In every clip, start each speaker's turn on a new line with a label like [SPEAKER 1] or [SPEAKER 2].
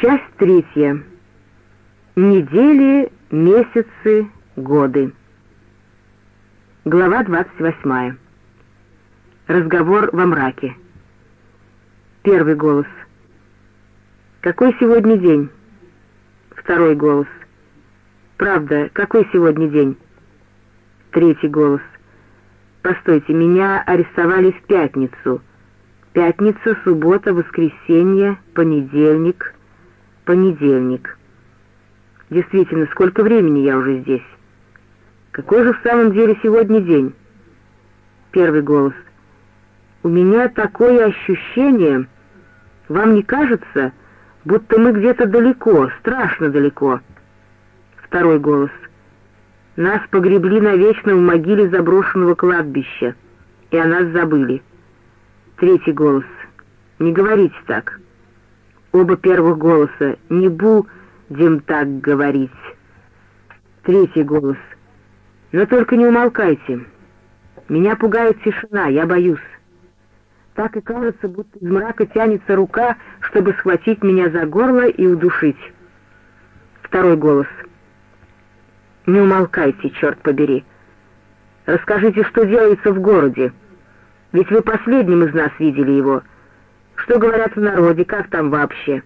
[SPEAKER 1] Часть третья. Недели, месяцы, годы. Глава 28. Разговор во мраке. Первый голос. Какой сегодня день? Второй голос. Правда, какой сегодня день? Третий голос. Постойте, меня арестовали в пятницу. Пятница, суббота, воскресенье, понедельник, понедельник. Действительно, сколько времени я уже здесь? Какой же в самом деле сегодня день? Первый голос. У меня такое ощущение, вам не кажется, будто мы где-то далеко, страшно далеко? Второй голос. Нас погребли навечно в могиле заброшенного кладбища, и о нас забыли. Третий голос. Не говорите так. Оба первых голоса. Не будем так говорить. Третий голос. Но только не умолкайте. Меня пугает тишина, я боюсь. Так и кажется, будто из мрака тянется рука, чтобы схватить меня за горло и удушить. Второй голос. Не умолкайте, черт побери. Расскажите, что делается в городе. Ведь вы последним из нас видели его. Что говорят в народе, как там вообще?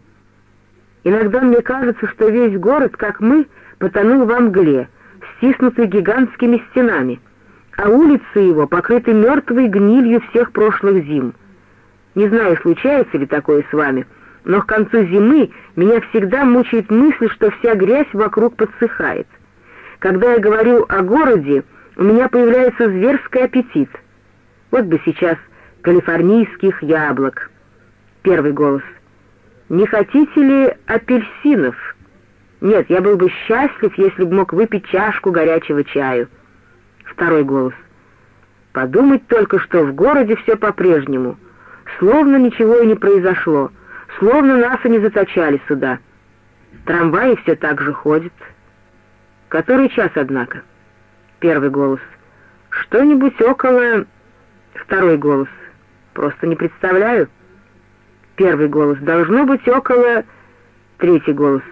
[SPEAKER 1] Иногда мне кажется, что весь город, как мы, потонул во мгле, стиснутый гигантскими стенами, а улицы его покрыты мертвой гнилью всех прошлых зим. Не знаю, случается ли такое с вами, но к концу зимы меня всегда мучает мысль, что вся грязь вокруг подсыхает. Когда я говорю о городе, у меня появляется зверский аппетит. Вот бы сейчас калифорнийских яблок. Первый голос. Не хотите ли апельсинов? Нет, я был бы счастлив, если бы мог выпить чашку горячего чаю. Второй голос. Подумать только, что в городе все по-прежнему. Словно ничего и не произошло. Словно нас и не заточали сюда. Трамваи все так же ходят. Который час, однако? Первый голос. Что-нибудь около... Второй голос. Просто не представляю. Первый голос. Должно быть около... Третий голос.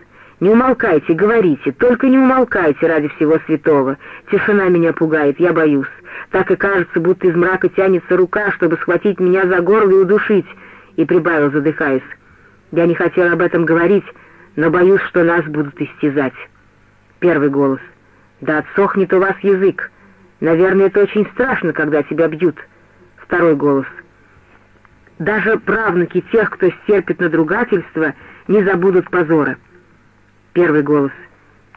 [SPEAKER 1] Не умолкайте, говорите, только не умолкайте ради всего святого. Тишина меня пугает, я боюсь. Так и кажется, будто из мрака тянется рука, чтобы схватить меня за горло и удушить. И прибавил, задыхаясь. Я не хотел об этом говорить, но боюсь, что нас будут истязать. Первый голос. «Да отсохнет у вас язык. Наверное, это очень страшно, когда тебя бьют». Второй голос. «Даже правнуки тех, кто стерпит надругательство, не забудут позора». Первый голос.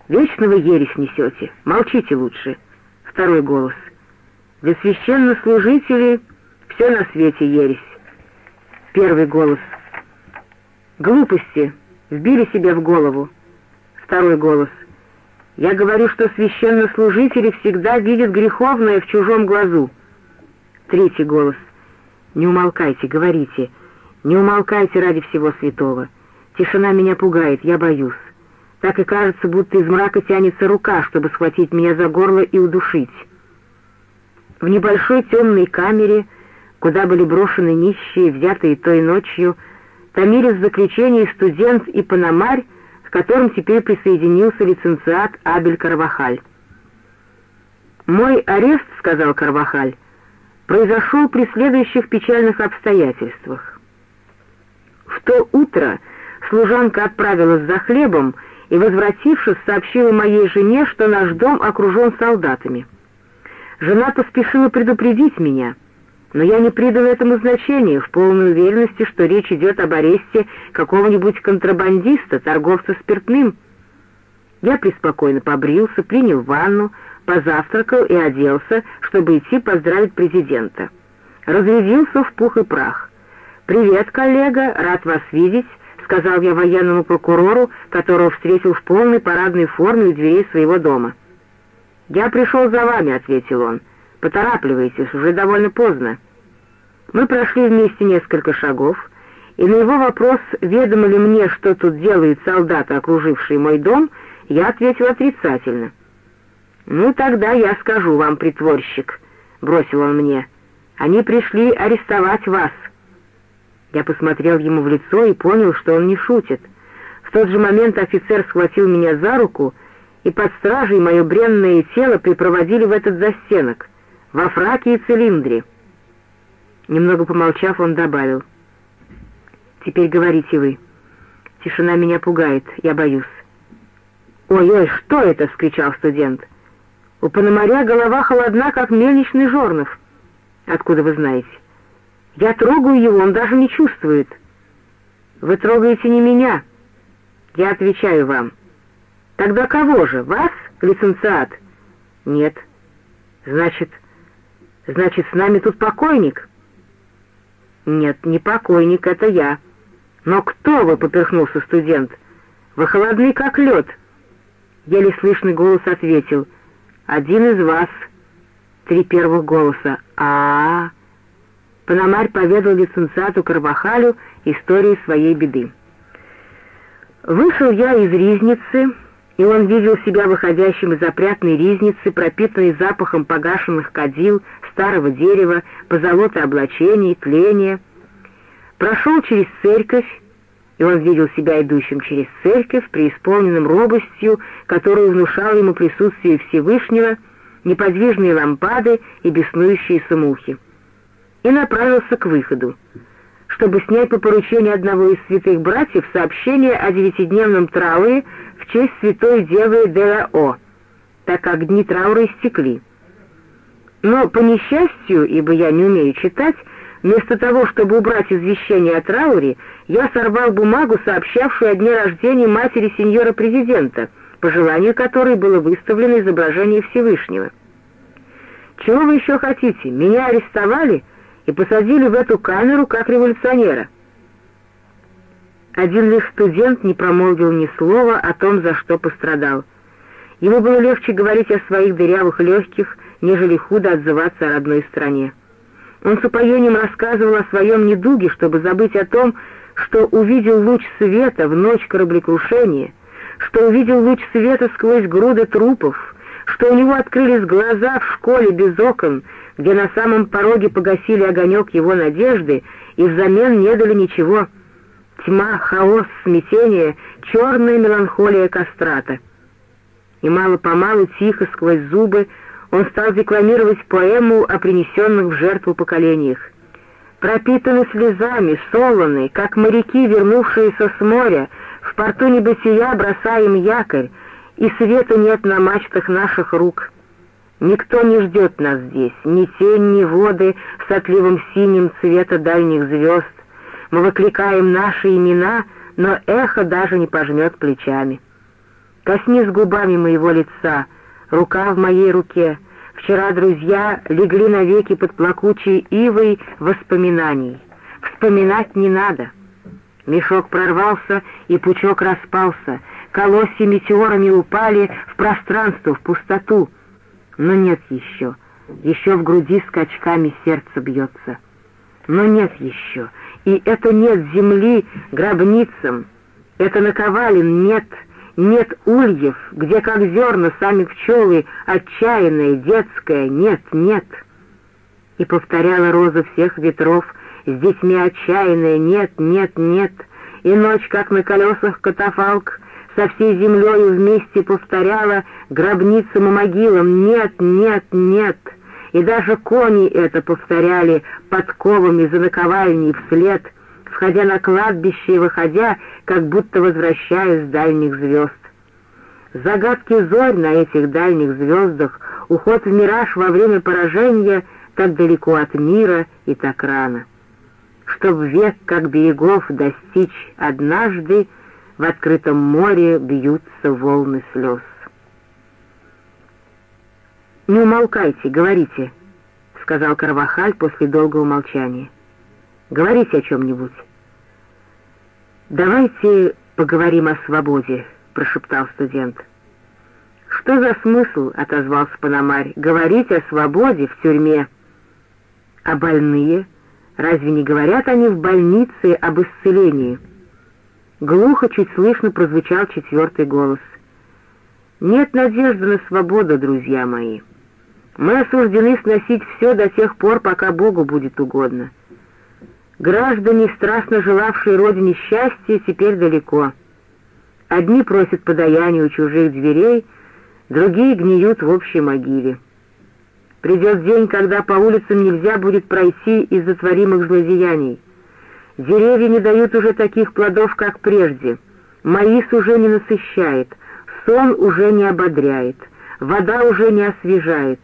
[SPEAKER 1] «Вечно вы ересь несете. Молчите лучше». Второй голос. «Вы священнослужители, все на свете ересь». Первый голос. «Глупости. Вбили себе в голову». Второй голос. Я говорю, что священнослужители всегда видят греховное в чужом глазу. Третий голос. Не умолкайте, говорите. Не умолкайте ради всего святого. Тишина меня пугает, я боюсь. Так и кажется, будто из мрака тянется рука, чтобы схватить меня за горло и удушить. В небольшой темной камере, куда были брошены нищие, взятые той ночью, томились в заключении студент и панамарь, которым теперь присоединился лицензиат Абель Карвахаль. «Мой арест, — сказал Карвахаль, — произошел при следующих печальных обстоятельствах. В то утро служанка отправилась за хлебом и, возвратившись, сообщила моей жене, что наш дом окружен солдатами. Жена поспешила предупредить меня — но я не придал этому значения, в полной уверенности, что речь идет об аресте какого-нибудь контрабандиста, торговца спиртным. Я преспокойно побрился, принял ванну, позавтракал и оделся, чтобы идти поздравить президента. Разрядился в пух и прах. «Привет, коллега, рад вас видеть», — сказал я военному прокурору, которого встретил в полной парадной форме у дверей своего дома. «Я пришел за вами», — ответил он. «Поторапливайтесь, уже довольно поздно». Мы прошли вместе несколько шагов, и на его вопрос, ведомо ли мне, что тут делают солдаты, окружившие мой дом, я ответил отрицательно. «Ну, тогда я скажу вам, притворщик», — бросил он мне. «Они пришли арестовать вас». Я посмотрел ему в лицо и понял, что он не шутит. В тот же момент офицер схватил меня за руку, и под стражей мое бренное тело припроводили в этот застенок, во фраке и цилиндре. Немного помолчав, он добавил. «Теперь говорите вы. Тишина меня пугает, я боюсь». «Ой-ой, что это?» — вскричал студент. «У Пономаря голова холодна, как мельничный жорнов». «Откуда вы знаете?» «Я трогаю его, он даже не чувствует». «Вы трогаете не меня». «Я отвечаю вам». «Тогда кого же? Вас, лиценциат?» «Нет». «Значит, значит, с нами тут покойник?» «Нет, не покойник, это я». «Но кто вы?» — поперхнулся студент. «Вы холодны, как лед». Еле слышный голос ответил. «Один из вас». Три первых голоса. а а, -а. Пономарь поведал лиценциату Карвахалю историю своей беды. Вышел я из ризницы, и он видел себя выходящим из опрятной ризницы, пропитанной запахом погашенных кадил, старого дерева, позолота облачений, тления. Прошел через церковь, и он видел себя идущим через церковь, преисполненным робостью, которую внушал ему присутствие Всевышнего, неподвижные лампады и беснующиеся мухи. И направился к выходу, чтобы снять по поручению одного из святых братьев сообщение о девятидневном трауре в честь святой девы Дерао, так как дни траура истекли. Но, по несчастью, ибо я не умею читать, вместо того, чтобы убрать извещение о трауре, я сорвал бумагу, сообщавшую о дне рождения матери сеньора-президента, по желанию которой было выставлено изображение Всевышнего. «Чего вы еще хотите? Меня арестовали и посадили в эту камеру как революционера». Один лишь студент не промолвил ни слова о том, за что пострадал. Ему было легче говорить о своих дырявых легких, нежели худо отзываться о родной стране. Он с упоением рассказывал о своем недуге, чтобы забыть о том, что увидел луч света в ночь кораблекрушения, что увидел луч света сквозь груды трупов, что у него открылись глаза в школе без окон, где на самом пороге погасили огонек его надежды и взамен не дали ничего. Тьма, хаос, смятение, черная меланхолия кастрата. И мало-помалу, тихо, сквозь зубы, он стал декламировать поэму о принесенных в жертву поколениях пропитаны слезами, солоны, как моряки, вернувшиеся с моря, в порту небытия бросаем якорь, и света нет на мачтах наших рук. Никто не ждет нас здесь, ни тень, ни воды с отливом синим цвета дальних звезд. Мы выкликаем наши имена, но эхо даже не пожмет плечами. Коснись губами моего лица, рука в моей руке — Вчера друзья легли навеки под плакучей ивой воспоминаний. Вспоминать не надо. Мешок прорвался, и пучок распался. Колосья метеорами упали в пространство, в пустоту. Но нет еще. Еще в груди скачками сердце бьется. Но нет еще. И это нет земли гробницам. Это наковален нет нет ульев, где, как зерна, сами пчелы, отчаянная, детская, нет, нет. И повторяла роза всех ветров, с детьми отчаянная, нет, нет, нет. И ночь, как на колесах катафалк, со всей землею вместе повторяла гробницам и могилам, нет, нет, нет. И даже кони это повторяли подковами за наковальней вслед — входя на кладбище и выходя, как будто возвращаясь с дальних звезд. Загадки зорь на этих дальних звездах, уход в мираж во время поражения так далеко от мира и так рано. Чтоб век, как берегов, достичь однажды, в открытом море бьются волны слез. «Не умолкайте, говорите», — сказал Карвахаль после долгого молчания. «Говорите о чем-нибудь». «Давайте поговорим о свободе», — прошептал студент. «Что за смысл?» — отозвался Пономарь. «Говорить о свободе в тюрьме». «А больные? Разве не говорят они в больнице об исцелении?» Глухо, чуть слышно прозвучал четвертый голос. «Нет надежды на свободу, друзья мои. Мы осуждены сносить все до тех пор, пока Богу будет угодно». Граждане, страстно желавшие родине счастья, теперь далеко. Одни просят подаяния у чужих дверей, другие гниют в общей могиле. Придет день, когда по улицам нельзя будет пройти из-за творимых злодеяний. Деревья не дают уже таких плодов, как прежде. Маис уже не насыщает, сон уже не ободряет, вода уже не освежает.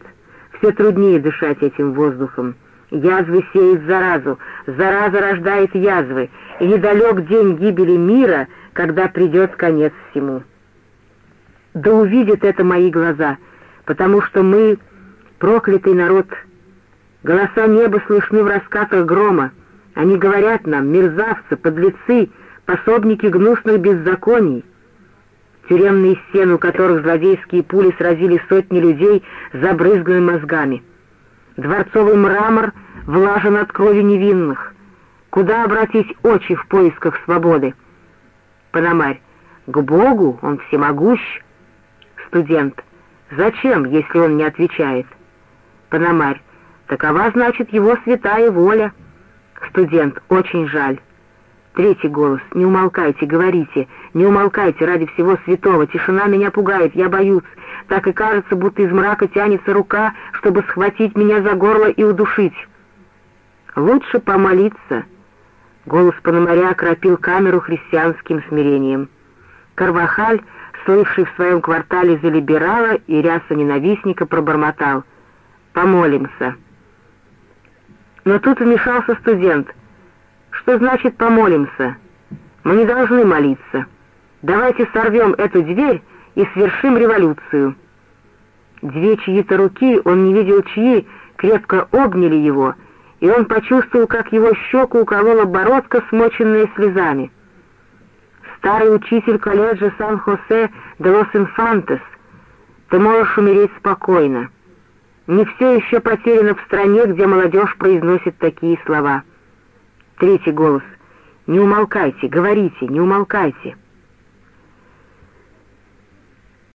[SPEAKER 1] Все труднее дышать этим воздухом. Язвы сеют заразу, зараза рождает язвы, и недалек день гибели мира, когда придет конец всему. Да увидят это мои глаза, потому что мы проклятый народ. Голоса неба слышны в раскатах грома. Они говорят нам, мерзавцы, подлецы, пособники гнусных беззаконий. Тюремные стены, у которых злодейские пули сразили сотни людей, забрызганы мозгами. Дворцовый мрамор влажен от крови невинных. Куда обратить очи в поисках свободы? Пономарь. К Богу он всемогущ. Студент. Зачем, если он не отвечает? Пономарь. Такова, значит, его святая воля. Студент. Очень жаль. Третий голос. «Не умолкайте, говорите, не умолкайте ради всего святого. Тишина меня пугает, я боюсь. Так и кажется, будто из мрака тянется рука, чтобы схватить меня за горло и удушить. Лучше помолиться». Голос Пономаря окропил камеру христианским смирением. Карвахаль, слывший в своем квартале за либерала и ряса ненавистника, пробормотал «Помолимся». Но тут вмешался студент — что значит «помолимся»? Мы не должны молиться. Давайте сорвем эту дверь и свершим революцию. Две чьи-то руки, он не видел чьи, крепко обняли его, и он почувствовал, как его щеку уколола бородка, смоченная слезами. Старый учитель колледжа Сан-Хосе де лос Инфантес, ты можешь умереть спокойно. Не все еще потеряно в стране, где молодежь произносит такие слова — Третий голос. «Не умолкайте, говорите, не умолкайте».